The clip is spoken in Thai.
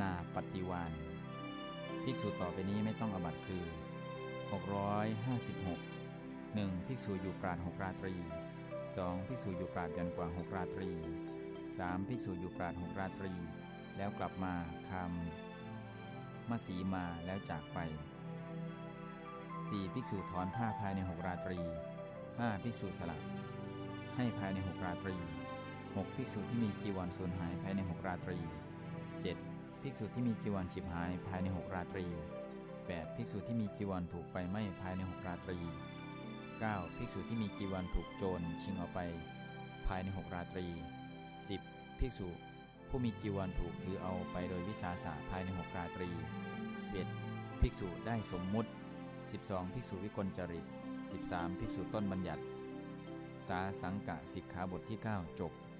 นาปฏิวานภิกษุต่อไปนี้ไม่ต้องอบัตคือ 656 1. ภิกษุอยู่ปราดหกราตรี 2. ภิกษุอยู่ปราดยันกว่าหกราตรี 3. ภิกษุอยู่ปราดหกราตรี แล้วกลับมาคำมาสีมาแล้วจากไป 4. ภิกษุถอนผ้าภายในหกราตรี 5. ภิกษุสละให้ภายในหกราตรี 6. ภิกษุที่มีจีวรสูญหายภายในหกราตรี 7. ภิกษุที่มีจีวรฉิบหายภายในหกราตรี 8. ภิกษุที่มีจีวรถูกไฟไหม้ภายในหกราตรี 9. ภิกษุที่มีจีวรถูกโจรชิงเอาไป ภายในหกราตรี 10. ภิกษุผู้มีจีวรถูกถือเอาไปโดยวิสาสะภายในหกราตรี 11. ภิกษุได้สมมุติ 12. ภิกษุวิกลจริต 13. ภิกษุต้นบัญญัติ สาสังกะสิกขาบทที่ 9 จบ